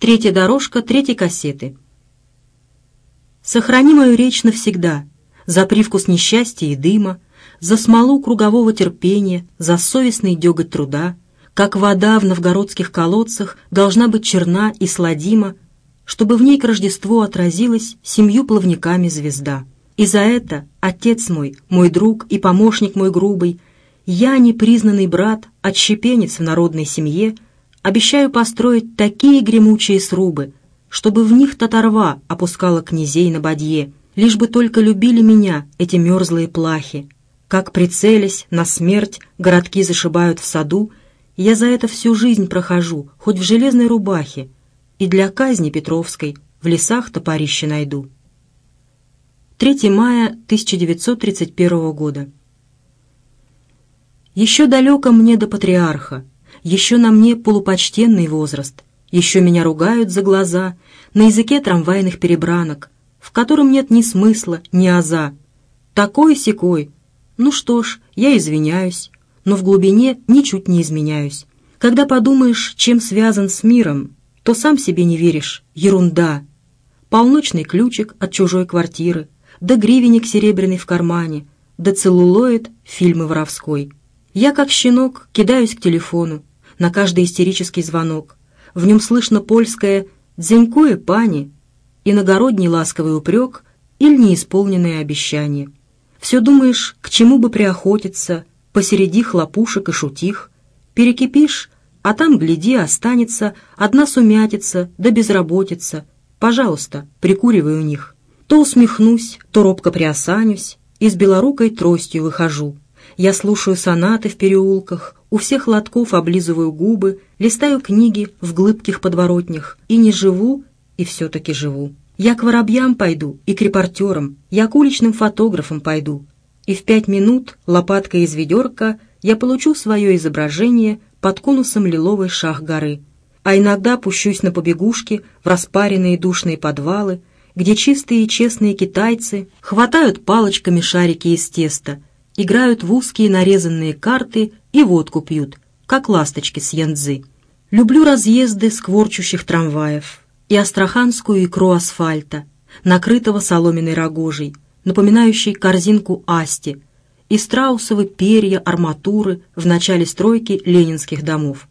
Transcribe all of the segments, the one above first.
Третья дорожка третьей кассеты. Сохрани мою речь навсегда, за привкус несчастья и дыма, за смолу кругового терпения, за совестный деготь труда, как вода в новгородских колодцах должна быть черна и сладима, чтобы в ней к Рождеству отразилась семью плавниками звезда. И за это, отец мой, мой друг и помощник мой грубый, я, непризнанный брат, отщепенец в народной семье — обещаю построить такие гремучие срубы, чтобы в них татарва опускала князей на бодье, лишь бы только любили меня эти мерзлые плахи. Как прицелись на смерть, городки зашибают в саду, я за это всю жизнь прохожу, хоть в железной рубахе, и для казни Петровской в лесах топорище найду. 3 мая 1931 года. Еще далеко мне до патриарха, еще на мне полупочтенный возраст, еще меня ругают за глаза, на языке трамвайных перебранок, в котором нет ни смысла, ни аза. Такой-сякой. Ну что ж, я извиняюсь, но в глубине ничуть не изменяюсь. Когда подумаешь, чем связан с миром, то сам себе не веришь. Ерунда. Полночный ключик от чужой квартиры, да гривенник серебряный в кармане, да целлулоид фильмы воровской. Я, как щенок, кидаюсь к телефону, на каждый истерический звонок. В нем слышно польское «дзенькое пани», иногородний ласковый упрек или неисполненные обещания. Все думаешь, к чему бы приохотиться, посереди хлопушек и шутих, перекипишь, а там, гляди, останется одна сумятица да безработица. Пожалуйста, прикуривай у них. То усмехнусь, то робко приосанюсь и с белорукой тростью выхожу. Я слушаю сонаты в переулках, у всех лотков облизываю губы, листаю книги в глыбких подворотнях и не живу, и все-таки живу. Я к воробьям пойду и к репортерам, я к уличным фотографам пойду. И в пять минут лопатка из ведерка я получу свое изображение под конусом лиловой шах горы. А иногда пущусь на побегушки в распаренные душные подвалы, где чистые и честные китайцы хватают палочками шарики из теста – играют в узкие нарезанные карты и водку пьют, как ласточки с янзы. Люблю разъезды скворчущих трамваев и астраханскую икру асфальта, накрытого соломенной рогожей, напоминающей корзинку асти, и страусовы перья арматуры в начале стройки ленинских домов.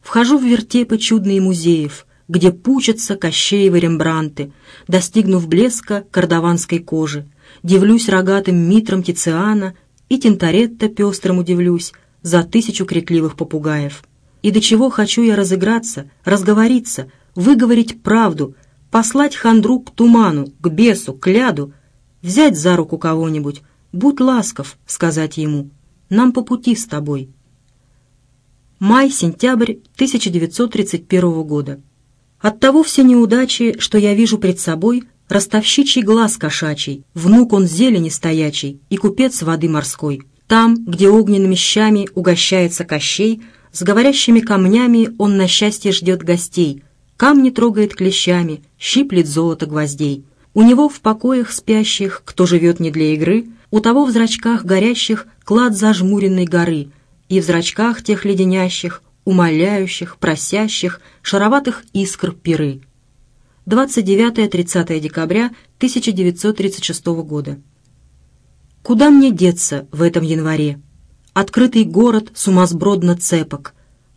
Вхожу в вертепы чудные музеев – где пучатся кощеевы рембранты, достигнув блеска кардаванской кожи. Дивлюсь рогатым митром Тициана и Тинторетто пестрым удивлюсь за тысячу крикливых попугаев. И до чего хочу я разыграться, разговориться, выговорить правду, послать хандру к туману, к бесу, к ляду, взять за руку кого-нибудь, будь ласков, сказать ему, нам по пути с тобой. Май-сентябрь 1931 года. Оттого все неудачи, что я вижу пред собой, ростовщичий глаз кошачий, внук он зелени стоячий и купец воды морской. Там, где огненными щами угощается Кощей, с говорящими камнями он на счастье ждет гостей, камни трогает клещами, щиплет золото гвоздей. У него в покоях спящих, кто живет не для игры, у того в зрачках горящих клад зажмуренной горы, и в зрачках тех леденящих умоляющих, просящих, шароватых искр пиры. 29-30 декабря 1936 года. Куда мне деться в этом январе? Открытый город сумасбродно цепок.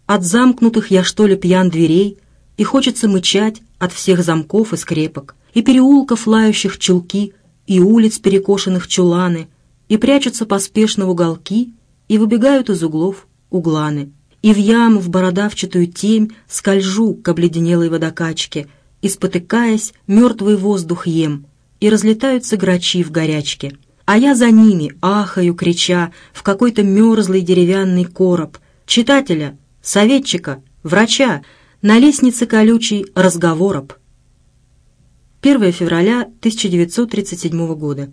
От замкнутых я что ли пьян дверей, и хочется мычать от всех замков и скрепок, и переулков лающих чулки, и улиц перекошенных чуланы, и прячутся поспешно в уголки, и выбегают из углов угланы и в яму, в бородавчатую темь скольжу к обледенелой водокачке, и, спотыкаясь, мертвый воздух ем, и разлетаются грачи в горячке. А я за ними, ахаю, крича, в какой-то мерзлый деревянный короб. Читателя, советчика, врача, на лестнице колючий разговороб. 1 февраля 1937 года.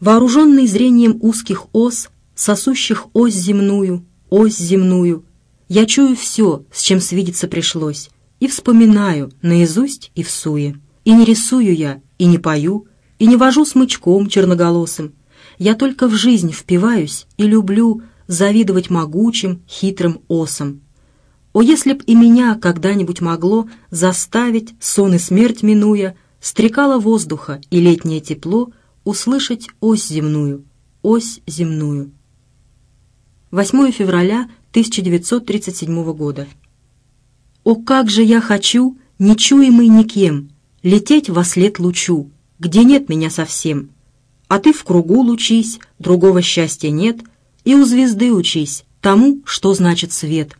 Вооруженный зрением узких ос, сосущих ось земную, ось земную, я чую все, с чем свидеться пришлось, и вспоминаю наизусть и в суе. И не рисую я, и не пою, и не вожу смычком черноголосым. Я только в жизнь впиваюсь и люблю завидовать могучим, хитрым осам. О, если б и меня когда-нибудь могло заставить, сон и смерть минуя, стрекало воздуха и летнее тепло, услышать ось земную, ось земную. 8 февраля 1937 года. «О, как же я хочу, нечуемый никем, лететь во след лучу, где нет меня совсем. А ты в кругу лучись, другого счастья нет, и у звезды учись тому, что значит свет.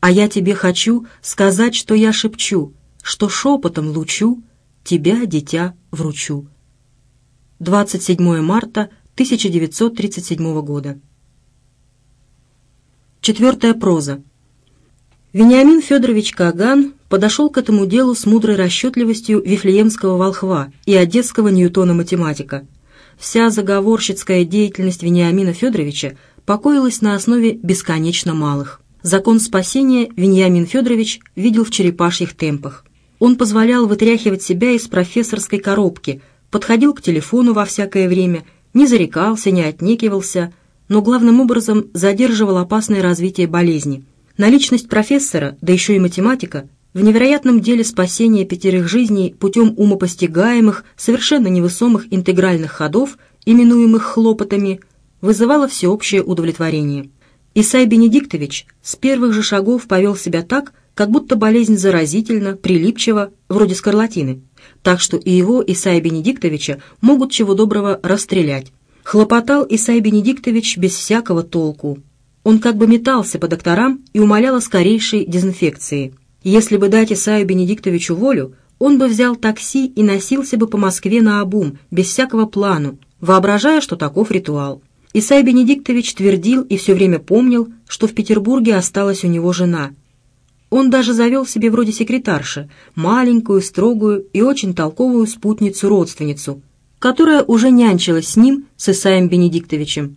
А я тебе хочу сказать, что я шепчу, что шепотом лучу, тебя, дитя, вручу». 27 марта 1937 года. Четвертая проза. Вениамин Федорович Каган подошел к этому делу с мудрой расчетливостью вифлеемского волхва и одесского Ньютона-математика. Вся заговорщицкая деятельность Вениамина Федоровича покоилась на основе бесконечно малых. Закон спасения Вениамин Федорович видел в черепашьих темпах. Он позволял вытряхивать себя из профессорской коробки, подходил к телефону во всякое время, не зарекался, не отнекивался – но главным образом задерживал опасное развитие болезни. Наличность профессора, да еще и математика, в невероятном деле спасения пятерых жизней путем умопостигаемых, совершенно невысомых интегральных ходов, именуемых хлопотами, вызывала всеобщее удовлетворение. Исай Бенедиктович с первых же шагов повел себя так, как будто болезнь заразительна, прилипчива, вроде скарлатины. Так что и его, Исая Бенедиктовича, могут чего доброго расстрелять хлопотал Исай Бенедиктович без всякого толку. Он как бы метался по докторам и умолял о скорейшей дезинфекции. Если бы дать Исаю Бенедиктовичу волю, он бы взял такси и носился бы по Москве на обум, без всякого плану, воображая, что таков ритуал. Исай Бенедиктович твердил и все время помнил, что в Петербурге осталась у него жена. Он даже завел себе вроде секретарши, маленькую, строгую и очень толковую спутницу-родственницу, которая уже нянчилась с ним, с Исаем Бенедиктовичем.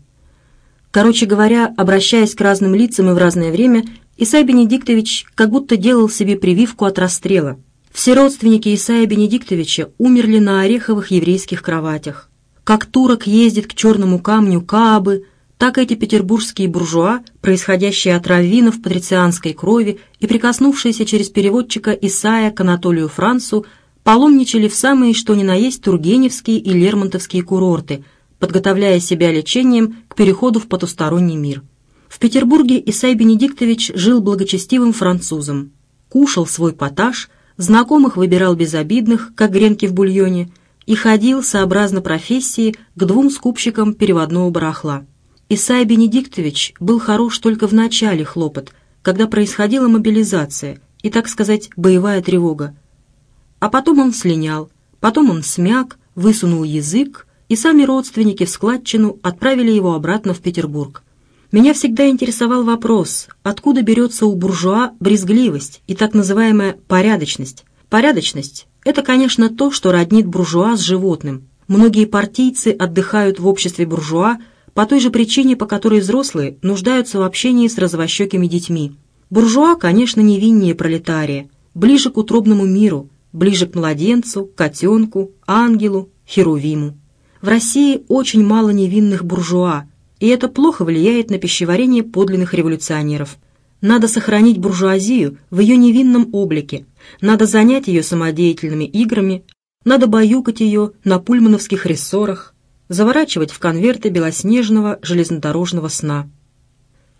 Короче говоря, обращаясь к разным лицам и в разное время, Исай Бенедиктович как будто делал себе прививку от расстрела. Все родственники Исая Бенедиктовича умерли на ореховых еврейских кроватях. Как турок ездит к черному камню Каабы, так эти петербургские буржуа, происходящие от раввинов патрицианской крови и прикоснувшиеся через переводчика Исая к Анатолию Францу, паломничали в самые что ни на есть Тургеневские и Лермонтовские курорты, подготовляя себя лечением к переходу в потусторонний мир. В Петербурге Исай Бенедиктович жил благочестивым французом, кушал свой поташ, знакомых выбирал безобидных, как гренки в бульоне, и ходил, сообразно профессии, к двум скупщикам переводного барахла. Исай Бенедиктович был хорош только в начале хлопот, когда происходила мобилизация и, так сказать, боевая тревога, а потом он слинял, потом он смяк, высунул язык, и сами родственники в складчину отправили его обратно в Петербург. Меня всегда интересовал вопрос, откуда берется у буржуа брезгливость и так называемая порядочность. Порядочность – это, конечно, то, что роднит буржуа с животным. Многие партийцы отдыхают в обществе буржуа по той же причине, по которой взрослые нуждаются в общении с развощекими детьми. Буржуа, конечно, невиннее пролетария, ближе к утробному миру – ближе к младенцу, котенку, ангелу, херувиму. В России очень мало невинных буржуа, и это плохо влияет на пищеварение подлинных революционеров. Надо сохранить буржуазию в ее невинном облике, надо занять ее самодеятельными играми, надо баюкать ее на пульмановских рессорах, заворачивать в конверты белоснежного железнодорожного сна.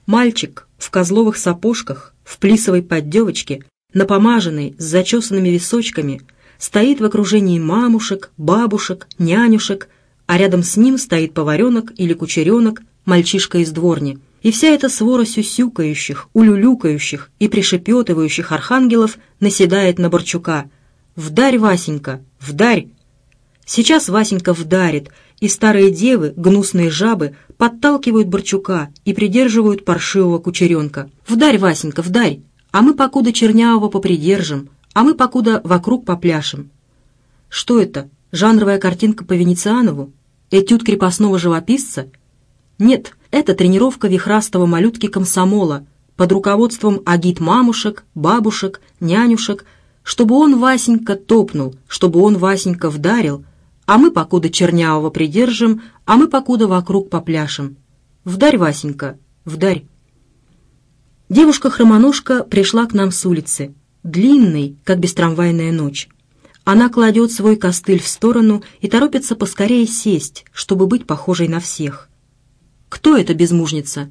Мальчик в козловых сапожках, в плисовой поддевочке, напомаженный, с зачесанными височками, стоит в окружении мамушек, бабушек, нянюшек, а рядом с ним стоит поваренок или кучеренок, мальчишка из дворни. И вся эта свора сюсюкающих, улюлюкающих и пришепетывающих архангелов наседает на Борчука. «Вдарь, Васенька, вдарь!» Сейчас Васенька вдарит, и старые девы, гнусные жабы, подталкивают Борчука и придерживают паршивого кучеренка. «Вдарь, Васенька, вдарь!» А мы покуда Чернявого попридержим, а мы покуда вокруг попляшем. Что это, жанровая картинка по Венецианову? Этюд крепостного живописца? Нет, это тренировка вихрастого малютки комсомола под руководством агит мамушек, бабушек, нянюшек, чтобы он, Васенька, топнул, чтобы он, Васенька, вдарил, а мы, покуда Чернявого придержим, а мы, покуда вокруг попляшем. Вдарь, Васенька, вдарь. Девушка Хромоножка пришла к нам с улицы, длинной, как бестрамвайная ночь. Она кладет свой костыль в сторону и торопится поскорее сесть, чтобы быть похожей на всех. Кто эта безмужница?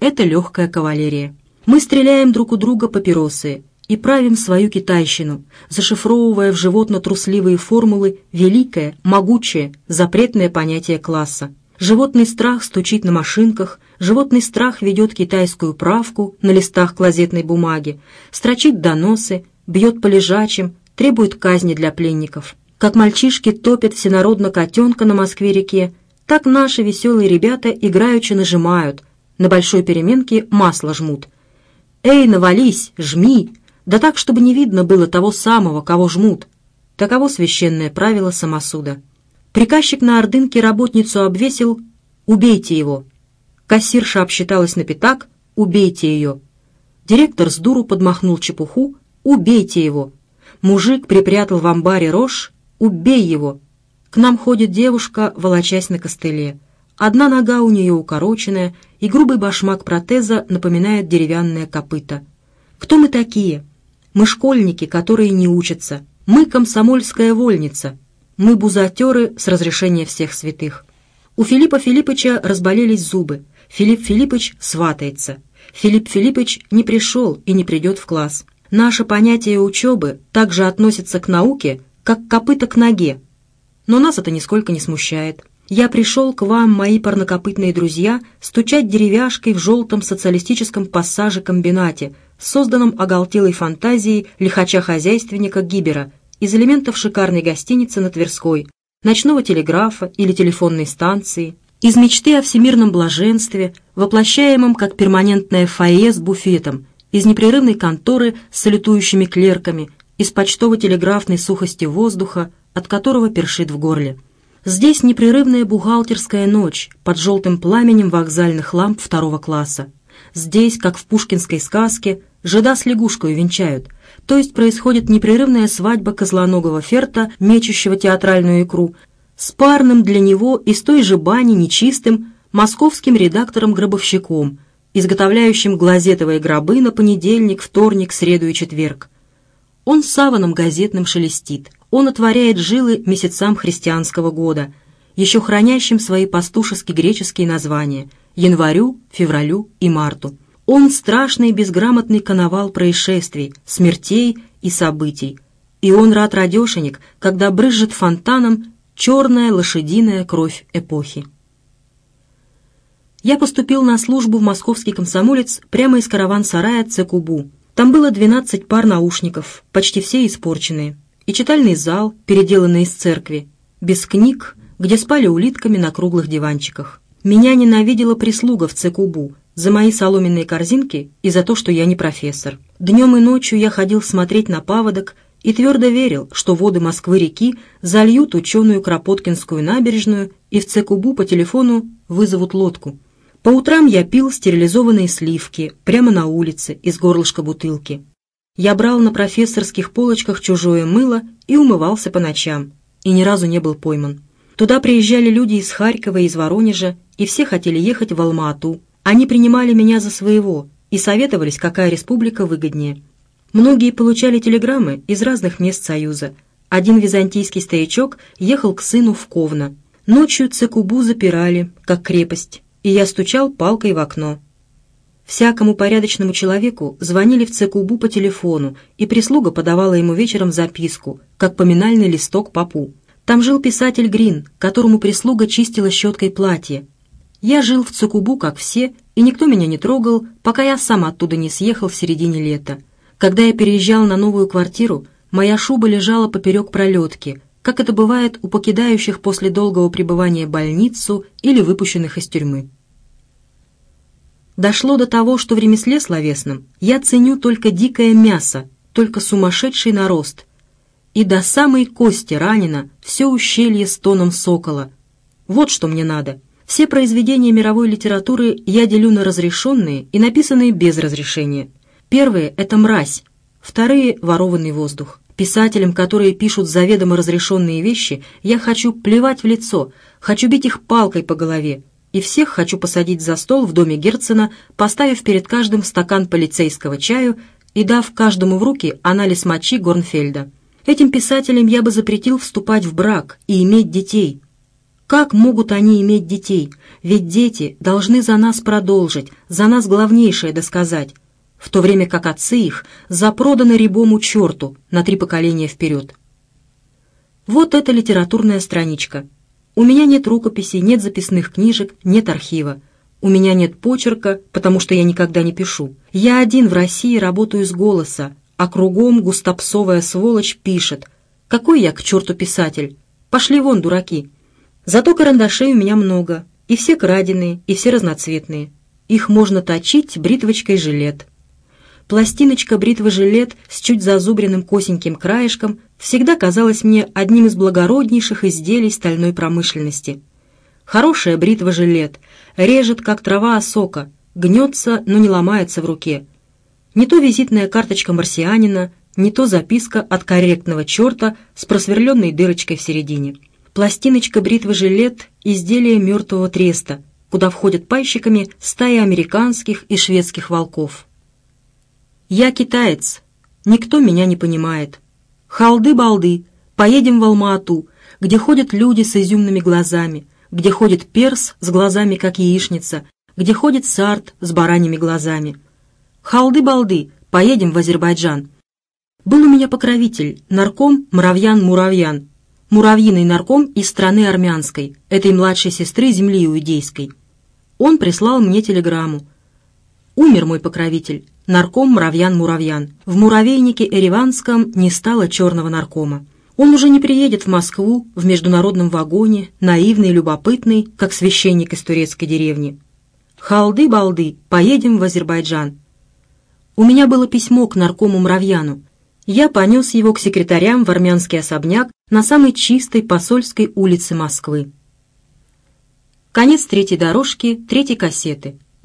Это легкая кавалерия. Мы стреляем друг у друга папиросы и правим свою китайщину, зашифровывая в животно-трусливые формулы великое, могучее, запретное понятие класса. Животный страх стучит на машинках, животный страх ведет китайскую правку на листах клозетной бумаги, строчит доносы, бьет по лежачим, требует казни для пленников. Как мальчишки топят всенародно котенка на Москве-реке, так наши веселые ребята играючи нажимают, на большой переменке масло жмут. «Эй, навались, жми!» Да так, чтобы не видно было того самого, кого жмут. Таково священное правило самосуда. Приказчик на Ордынке работницу обвесил «Убейте его!» Кассирша обсчиталась на пятак. «Убейте ее!» Директор с дуру подмахнул чепуху. «Убейте его!» Мужик припрятал в амбаре рожь. «Убей его!» К нам ходит девушка, волочась на костыле. Одна нога у нее укороченная, и грубый башмак протеза напоминает деревянное копыто. Кто мы такие? Мы школьники, которые не учатся. Мы комсомольская вольница. Мы бузатеры с разрешения всех святых. У Филиппа Филиппыча разболелись зубы. Филипп Филиппович сватается. Филипп Филиппович не пришел и не придет в класс. Наше понятие учебы также относится к науке, как копыта к ноге. Но нас это нисколько не смущает. Я пришел к вам, мои парнокопытные друзья, стучать деревяшкой в желтом социалистическом пассаже-комбинате, созданном оголтелой фантазией лихача-хозяйственника Гибера из элементов шикарной гостиницы на Тверской, ночного телеграфа или телефонной станции, из мечты о всемирном блаженстве, воплощаемом как перманентное фойе с буфетом, из непрерывной конторы с салютующими клерками, из почтово-телеграфной сухости воздуха, от которого першит в горле. Здесь непрерывная бухгалтерская ночь под желтым пламенем вокзальных ламп второго класса. Здесь, как в пушкинской сказке, жида с лягушкой венчают, то есть происходит непрерывная свадьба козлоногого ферта, мечущего театральную икру, с парным для него из той же бани нечистым московским редактором-гробовщиком, изготовляющим глазетовые гробы на понедельник, вторник, среду и четверг. Он саваном газетным шелестит, он отворяет жилы месяцам христианского года, еще хранящим свои пастушески-греческие названия – январю, февралю и марту. Он страшный безграмотный коновал происшествий, смертей и событий. И он рад радешенек, когда брызжет фонтаном черная лошадиная кровь эпохи. Я поступил на службу в московский комсомолец прямо из караван-сарая Цекубу. Там было 12 пар наушников, почти все испорченные, и читальный зал, переделанный из церкви, без книг, где спали улитками на круглых диванчиках. Меня ненавидела прислуга в Цекубу за мои соломенные корзинки и за то, что я не профессор. Днем и ночью я ходил смотреть на паводок, и твердо верил, что воды Москвы-реки зальют ученую Кропоткинскую набережную и в Цекубу по телефону вызовут лодку. По утрам я пил стерилизованные сливки прямо на улице из горлышка бутылки. Я брал на профессорских полочках чужое мыло и умывался по ночам, и ни разу не был пойман. Туда приезжали люди из Харькова, и из Воронежа, и все хотели ехать в Алма-Ату. Они принимали меня за своего и советовались, какая республика выгоднее. Многие получали телеграммы из разных мест Союза. Один византийский стоячок ехал к сыну в Ковно. Ночью Цикубу запирали, как крепость, и я стучал палкой в окно. Всякому порядочному человеку звонили в Цикубу по телефону, и прислуга подавала ему вечером записку, как поминальный листок папу. Там жил писатель Грин, которому прислуга чистила щеткой платье. Я жил в Цукубу, как все, и никто меня не трогал, пока я сам оттуда не съехал в середине лета. Когда я переезжал на новую квартиру, моя шуба лежала поперек пролетки, как это бывает у покидающих после долгого пребывания больницу или выпущенных из тюрьмы. Дошло до того, что в ремесле словесном я ценю только дикое мясо, только сумасшедший нарост. И до самой кости ранено все ущелье с тоном сокола. Вот что мне надо. Все произведения мировой литературы я делю на разрешенные и написанные без разрешения – Первые — это мразь, вторые — ворованный воздух. Писателям, которые пишут заведомо разрешенные вещи, я хочу плевать в лицо, хочу бить их палкой по голове, и всех хочу посадить за стол в доме Герцена, поставив перед каждым стакан полицейского чаю и дав каждому в руки анализ мочи Горнфельда. Этим писателям я бы запретил вступать в брак и иметь детей. Как могут они иметь детей? Ведь дети должны за нас продолжить, за нас главнейшее досказать в то время как отцы их запроданы рябому черту на три поколения вперед. Вот эта литературная страничка. У меня нет рукописей, нет записных книжек, нет архива. У меня нет почерка, потому что я никогда не пишу. Я один в России работаю с голоса, а кругом густопсовая сволочь пишет. Какой я к черту писатель? Пошли вон, дураки. Зато карандашей у меня много, и все краденые, и все разноцветные. Их можно точить бритвочкой жилет пластиночка бритвы-жилет с чуть зазубренным косеньким краешком всегда казалась мне одним из благороднейших изделий стальной промышленности. Хорошая бритва-жилет, режет, как трава осока, гнется, но не ломается в руке. Не то визитная карточка марсианина, не то записка от корректного черта с просверленной дырочкой в середине. Пластиночка бритвы-жилет – изделие мертвого треста, куда входят пайщиками стаи американских и шведских волков. Я китаец. Никто меня не понимает. Халды-балды. Поедем в Алма-Ату, где ходят люди с изюмными глазами, где ходит перс с глазами, как яичница, где ходит сарт с бараньими глазами. Халды-балды. Поедем в Азербайджан. Был у меня покровитель, нарком Муравьян-Муравьян, муравьиный нарком из страны армянской, этой младшей сестры земли иудейской. Он прислал мне телеграмму — Умер мой покровитель, нарком Муравьян Муравьян. В муравейнике Эреванском не стало черного наркома. Он уже не приедет в Москву в международном вагоне, наивный и любопытный, как священник из турецкой деревни. «Халды-балды, поедем в Азербайджан». У меня было письмо к наркому Муравьяну. Я понес его к секретарям в армянский особняк на самой чистой посольской улице Москвы. Конец третьей дорожки, третьей кассеты.